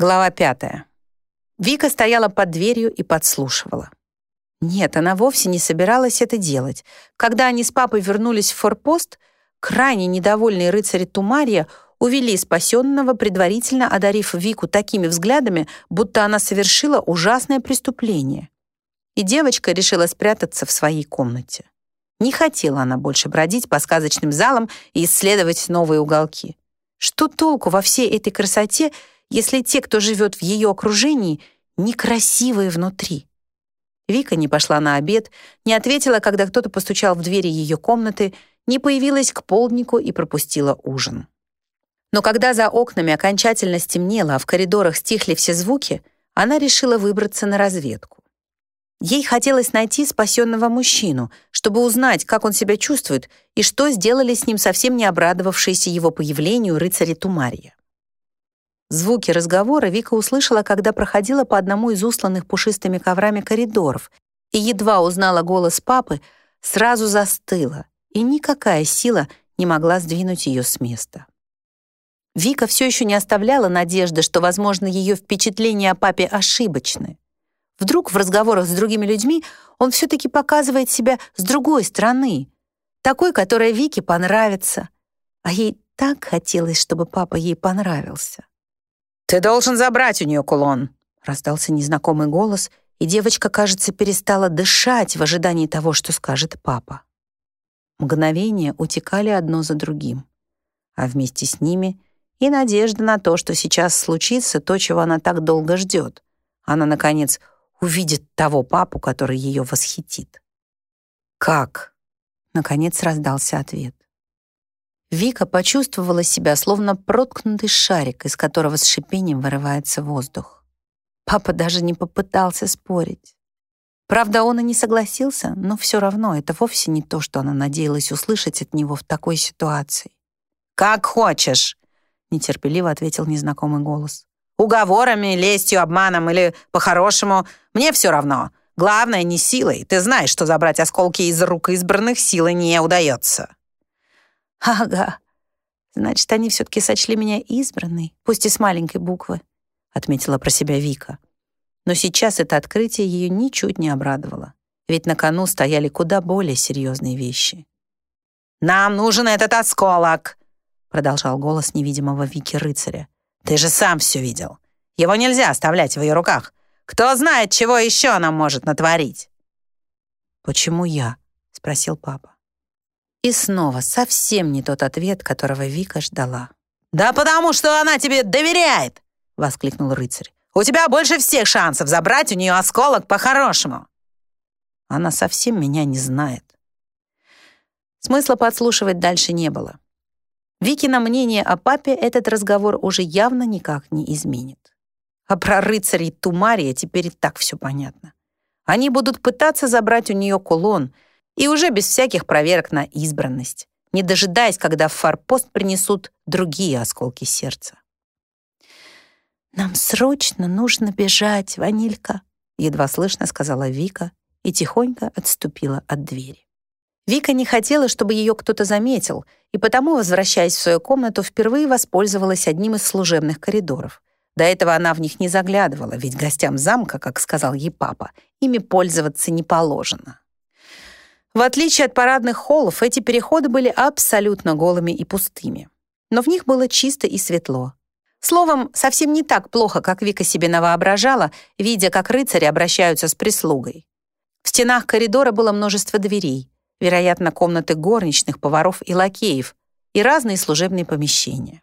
Глава пятая. Вика стояла под дверью и подслушивала. Нет, она вовсе не собиралась это делать. Когда они с папой вернулись в форпост, крайне недовольные рыцари Тумария увели спасенного, предварительно одарив Вику такими взглядами, будто она совершила ужасное преступление. И девочка решила спрятаться в своей комнате. Не хотела она больше бродить по сказочным залам и исследовать новые уголки. Что толку во всей этой красоте, если те, кто живет в ее окружении, некрасивые внутри. Вика не пошла на обед, не ответила, когда кто-то постучал в двери ее комнаты, не появилась к полднику и пропустила ужин. Но когда за окнами окончательно стемнело, а в коридорах стихли все звуки, она решила выбраться на разведку. Ей хотелось найти спасенного мужчину, чтобы узнать, как он себя чувствует и что сделали с ним совсем не обрадовавшиеся его появлению рыцари Тумария. Звуки разговора Вика услышала, когда проходила по одному из усланных пушистыми коврами коридоров, и едва узнала голос папы, сразу застыла, и никакая сила не могла сдвинуть ее с места. Вика все еще не оставляла надежды, что, возможно, ее впечатления о папе ошибочны. Вдруг в разговорах с другими людьми он все-таки показывает себя с другой стороны, такой, которая Вике понравится. А ей так хотелось, чтобы папа ей понравился. «Ты должен забрать у нее кулон», — раздался незнакомый голос, и девочка, кажется, перестала дышать в ожидании того, что скажет папа. Мгновения утекали одно за другим, а вместе с ними и надежда на то, что сейчас случится то, чего она так долго ждет. Она, наконец, увидит того папу, который ее восхитит. «Как?» — наконец раздался ответ. Вика почувствовала себя словно проткнутый шарик, из которого с шипением вырывается воздух. Папа даже не попытался спорить. Правда, он и не согласился, но все равно это вовсе не то, что она надеялась услышать от него в такой ситуации. «Как хочешь», — нетерпеливо ответил незнакомый голос. «Уговорами, лестью, обманом или по-хорошему, мне все равно. Главное, не силой. Ты знаешь, что забрать осколки из рук избранных силой не удается». «Ага. Значит, они все-таки сочли меня избранной, пусть и с маленькой буквы», — отметила про себя Вика. Но сейчас это открытие ее ничуть не обрадовало, ведь на кону стояли куда более серьезные вещи. «Нам нужен этот осколок!» — продолжал голос невидимого Вики рыцаря. «Ты же сам все видел. Его нельзя оставлять в ее руках. Кто знает, чего еще она может натворить?» «Почему я?» — спросил папа. И снова совсем не тот ответ, которого Вика ждала. «Да потому что она тебе доверяет!» — воскликнул рыцарь. «У тебя больше всех шансов забрать у нее осколок по-хорошему!» Она совсем меня не знает. Смысла подслушивать дальше не было. Викина мнение о папе этот разговор уже явно никак не изменит. А про рыцарей Тумария теперь и так все понятно. Они будут пытаться забрать у нее кулон — и уже без всяких проверок на избранность, не дожидаясь, когда в форпост принесут другие осколки сердца. «Нам срочно нужно бежать, Ванилька», едва слышно сказала Вика и тихонько отступила от двери. Вика не хотела, чтобы ее кто-то заметил, и потому, возвращаясь в свою комнату, впервые воспользовалась одним из служебных коридоров. До этого она в них не заглядывала, ведь гостям замка, как сказал ей папа, ими пользоваться не положено. В отличие от парадных холлов, эти переходы были абсолютно голыми и пустыми. Но в них было чисто и светло. Словом, совсем не так плохо, как Вика себе навоображала, видя, как рыцари обращаются с прислугой. В стенах коридора было множество дверей, вероятно, комнаты горничных, поваров и лакеев, и разные служебные помещения.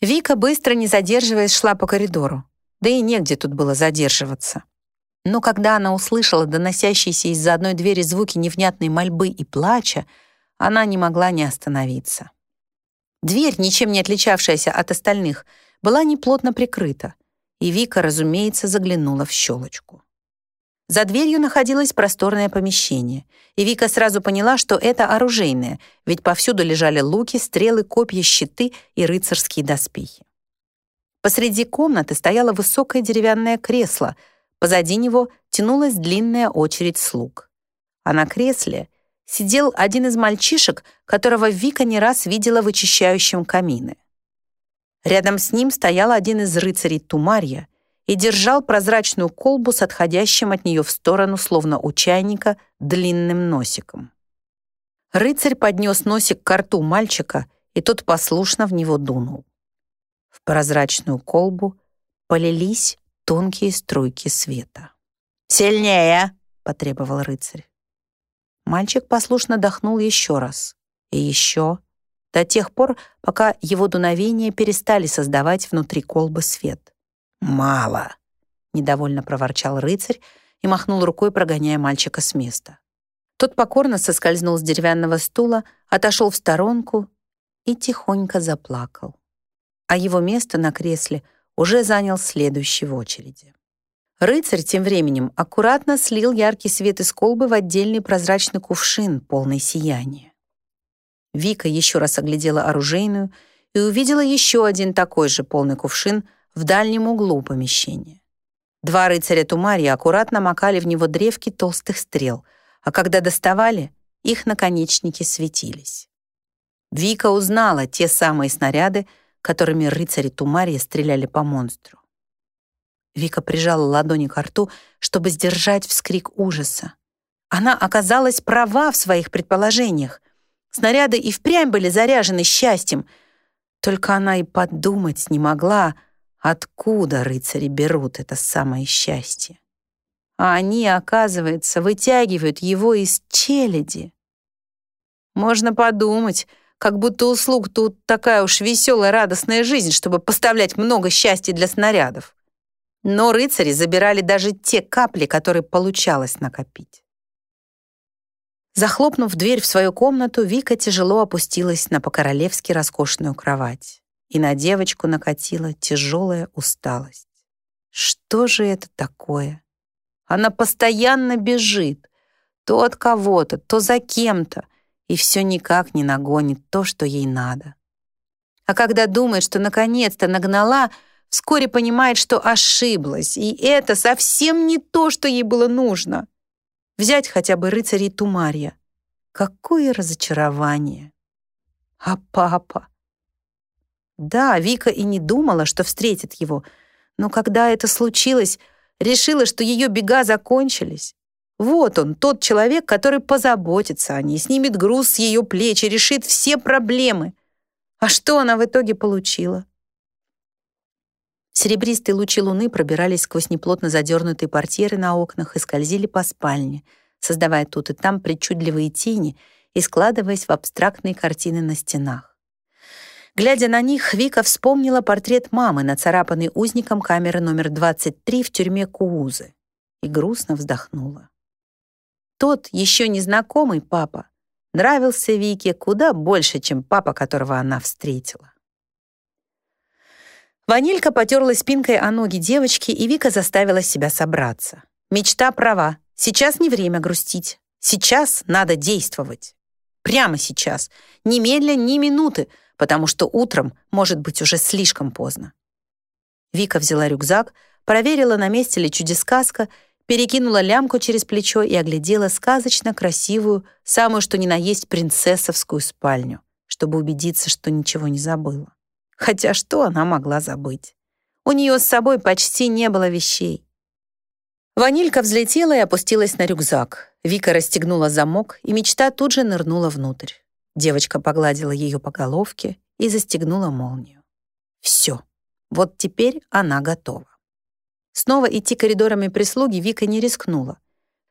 Вика, быстро не задерживаясь, шла по коридору. Да и негде тут было задерживаться. Но когда она услышала доносящиеся из-за одной двери звуки невнятной мольбы и плача, она не могла не остановиться. Дверь, ничем не отличавшаяся от остальных, была неплотно прикрыта, и Вика, разумеется, заглянула в щелочку. За дверью находилось просторное помещение, и Вика сразу поняла, что это оружейное, ведь повсюду лежали луки, стрелы, копья, щиты и рыцарские доспехи. Посреди комнаты стояло высокое деревянное кресло — Позади него тянулась длинная очередь слуг. А на кресле сидел один из мальчишек, которого Вика не раз видела вычищающим камины. Рядом с ним стоял один из рыцарей Тумарья и держал прозрачную колбу с отходящим от нее в сторону, словно у чайника, длинным носиком. Рыцарь поднес носик к рту мальчика, и тот послушно в него дунул. В прозрачную колбу полились тонкие струйки света. «Сильнее!» — потребовал рыцарь. Мальчик послушно дохнул еще раз. И еще. До тех пор, пока его дуновения перестали создавать внутри колбы свет. «Мало!» — недовольно проворчал рыцарь и махнул рукой, прогоняя мальчика с места. Тот покорно соскользнул с деревянного стула, отошел в сторонку и тихонько заплакал. А его место на кресле — уже занял следующий в очереди. Рыцарь тем временем аккуратно слил яркий свет из колбы в отдельный прозрачный кувшин, полный сияния. Вика еще раз оглядела оружейную и увидела еще один такой же полный кувшин в дальнем углу помещения. Два рыцаря Тумария аккуратно макали в него древки толстых стрел, а когда доставали, их наконечники светились. Вика узнала те самые снаряды, которыми рыцари Тумария стреляли по монстру. Вика прижала ладони к рту, чтобы сдержать вскрик ужаса. Она оказалась права в своих предположениях. Снаряды и впрямь были заряжены счастьем. Только она и подумать не могла, откуда рыцари берут это самое счастье. А они, оказывается, вытягивают его из челяди. Можно подумать, как будто услуг тут такая уж веселая, радостная жизнь, чтобы поставлять много счастья для снарядов. Но рыцари забирали даже те капли, которые получалось накопить. Захлопнув дверь в свою комнату, Вика тяжело опустилась на по-королевски роскошную кровать, и на девочку накатила тяжелая усталость. Что же это такое? Она постоянно бежит, то от кого-то, то за кем-то, и все никак не нагонит то, что ей надо. А когда думает, что наконец-то нагнала, вскоре понимает, что ошиблась, и это совсем не то, что ей было нужно. Взять хотя бы рыцарей Тумарья. Какое разочарование! А папа? Да, Вика и не думала, что встретит его, но когда это случилось, решила, что ее бега закончились. Вот он, тот человек, который позаботится о ней, снимет груз с ее плеч и решит все проблемы. А что она в итоге получила? Серебристые лучи луны пробирались сквозь неплотно задернутые портьеры на окнах и скользили по спальне, создавая тут и там причудливые тени и складываясь в абстрактные картины на стенах. Глядя на них, Вика вспомнила портрет мамы, нацарапанный узником камеры номер 23 в тюрьме Куузы, и грустно вздохнула. Тот еще незнакомый папа нравился Вике куда больше, чем папа, которого она встретила. Ванилька потерла спинкой о ноги девочки, и Вика заставила себя собраться. Мечта права. Сейчас не время грустить. Сейчас надо действовать. Прямо сейчас. Немедля, ни минуты, потому что утром может быть уже слишком поздно. Вика взяла рюкзак, проверила, на месте ли чудес-сказка, перекинула лямку через плечо и оглядела сказочно красивую, самую что ни на есть принцессовскую спальню, чтобы убедиться, что ничего не забыла. Хотя что она могла забыть? У нее с собой почти не было вещей. Ванилька взлетела и опустилась на рюкзак. Вика расстегнула замок, и мечта тут же нырнула внутрь. Девочка погладила ее по головке и застегнула молнию. Все, вот теперь она готова. Снова идти коридорами прислуги Вика не рискнула.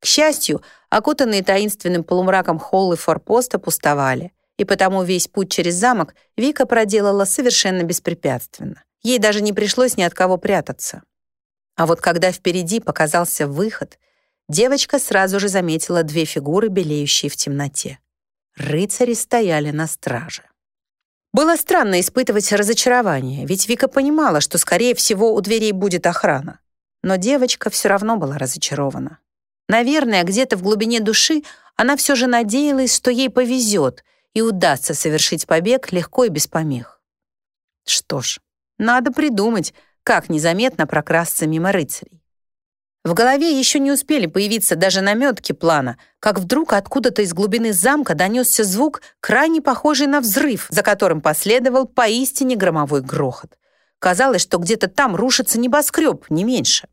К счастью, окутанные таинственным полумраком холлы форпоста пустовали, и потому весь путь через замок Вика проделала совершенно беспрепятственно. Ей даже не пришлось ни от кого прятаться. А вот когда впереди показался выход, девочка сразу же заметила две фигуры, белеющие в темноте. Рыцари стояли на страже. Было странно испытывать разочарование, ведь Вика понимала, что, скорее всего, у дверей будет охрана. Но девочка все равно была разочарована. Наверное, где-то в глубине души она все же надеялась, что ей повезет и удастся совершить побег легко и без помех. Что ж, надо придумать, как незаметно прокрасться мимо рыцарей. В голове еще не успели появиться даже наметки плана, как вдруг откуда-то из глубины замка донесся звук, крайне похожий на взрыв, за которым последовал поистине громовой грохот. Казалось, что где-то там рушится небоскреб, не меньше.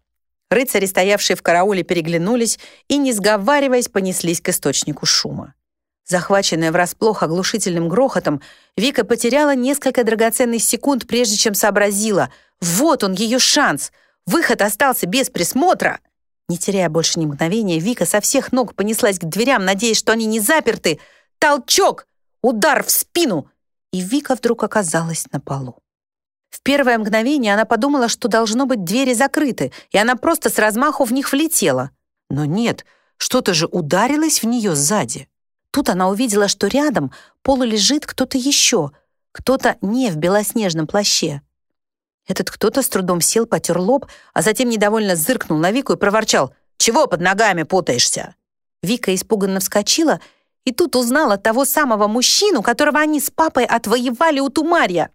Рыцари, стоявшие в карауле, переглянулись и, не сговариваясь, понеслись к источнику шума. Захваченная врасплох оглушительным грохотом, Вика потеряла несколько драгоценных секунд, прежде чем сообразила. Вот он, ее шанс. Выход остался без присмотра. Не теряя больше ни мгновения, Вика со всех ног понеслась к дверям, надеясь, что они не заперты. Толчок! Удар в спину! И Вика вдруг оказалась на полу. В первое мгновение она подумала, что должно быть двери закрыты, и она просто с размаху в них влетела. Но нет, что-то же ударилось в нее сзади. Тут она увидела, что рядом полулежит кто-то еще, кто-то не в белоснежном плаще. Этот кто-то с трудом сел, потер лоб, а затем недовольно зыркнул на Вику и проворчал «Чего под ногами путаешься?» Вика испуганно вскочила и тут узнала того самого мужчину, которого они с папой отвоевали у Тумарья.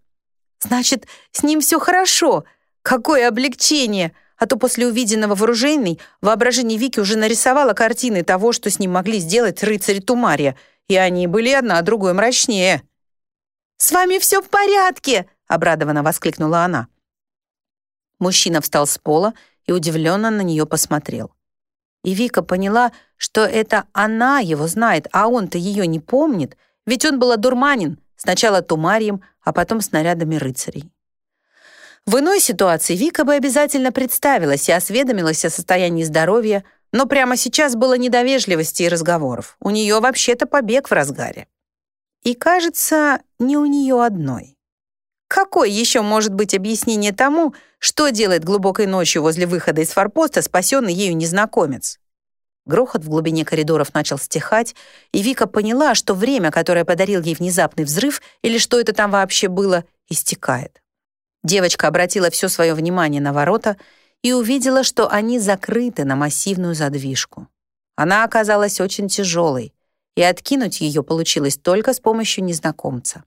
Значит, с ним все хорошо. Какое облегчение! А то после увиденного вооружений воображение Вики уже нарисовало картины того, что с ним могли сделать рыцари Тумария, и они были одна другой мрачнее. «С вами все в порядке!» — обрадованно воскликнула она. Мужчина встал с пола и удивленно на нее посмотрел. И Вика поняла, что это она его знает, а он-то ее не помнит, ведь он был одурманен, сначала Тумарием, а потом снарядами рыцарей. В иной ситуации Вика бы обязательно представилась и осведомилась о состоянии здоровья, но прямо сейчас было недовежливости и разговоров. У нее вообще-то побег в разгаре. И, кажется, не у нее одной. Какое еще может быть объяснение тому, что делает глубокой ночью возле выхода из форпоста спасенный ею незнакомец? Грохот в глубине коридоров начал стихать, и Вика поняла, что время, которое подарил ей внезапный взрыв, или что это там вообще было, истекает. Девочка обратила все свое внимание на ворота и увидела, что они закрыты на массивную задвижку. Она оказалась очень тяжелой, и откинуть ее получилось только с помощью незнакомца.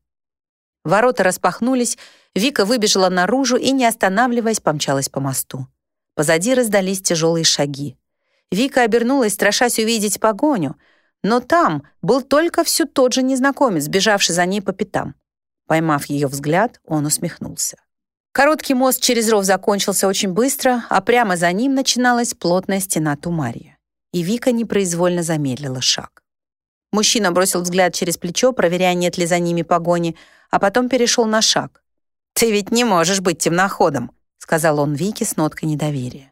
Ворота распахнулись, Вика выбежала наружу и, не останавливаясь, помчалась по мосту. Позади раздались тяжелые шаги. Вика обернулась, страшась увидеть погоню, но там был только все тот же незнакомец, бежавший за ней по пятам. Поймав ее взгляд, он усмехнулся. Короткий мост через ров закончился очень быстро, а прямо за ним начиналась плотная стена Тумария. И Вика непроизвольно замедлила шаг. Мужчина бросил взгляд через плечо, проверяя, нет ли за ними погони, а потом перешел на шаг. «Ты ведь не можешь быть темноходом», — сказал он Вике с ноткой недоверия.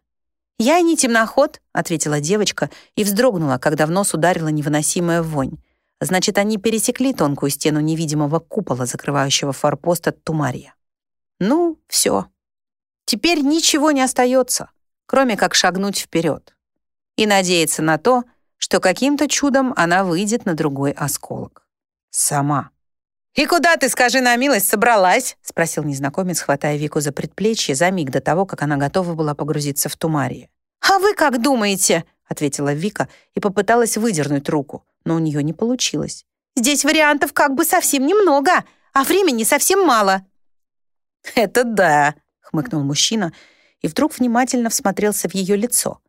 «Я не темноход», — ответила девочка и вздрогнула, когда в нос ударила невыносимая вонь. Значит, они пересекли тонкую стену невидимого купола, закрывающего форпост от Тумария. Ну, все. Теперь ничего не остается, кроме как шагнуть вперед и надеяться на то, что каким-то чудом она выйдет на другой осколок. Сама. «И куда ты, скажи на милость, собралась?» — спросил незнакомец, хватая Вику за предплечье за миг до того, как она готова была погрузиться в тумарии. «А вы как думаете?» — ответила Вика и попыталась выдернуть руку, но у нее не получилось. «Здесь вариантов как бы совсем немного, а времени совсем мало». «Это да», — хмыкнул мужчина и вдруг внимательно всмотрелся в ее лицо.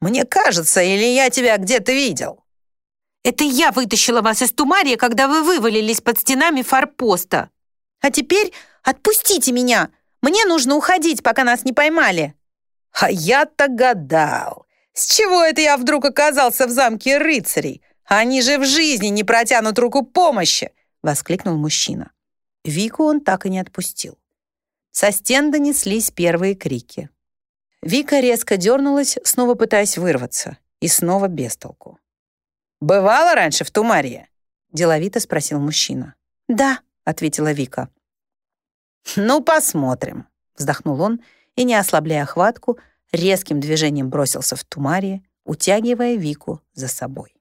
«Мне кажется, или я тебя где-то видел?» «Это я вытащила вас из тумария, когда вы вывалились под стенами форпоста. А теперь отпустите меня! Мне нужно уходить, пока нас не поймали!» «А я-то гадал! С чего это я вдруг оказался в замке рыцарей? Они же в жизни не протянут руку помощи!» — воскликнул мужчина. Вику он так и не отпустил. Со стен донеслись первые крики. Вика резко дернулась, снова пытаясь вырваться, и снова без толку. «Бывало раньше в Тумарье?» — деловито спросил мужчина. «Да», — ответила Вика. «Ну, посмотрим», — вздохнул он и, не ослабляя хватку, резким движением бросился в Тумарье, утягивая Вику за собой.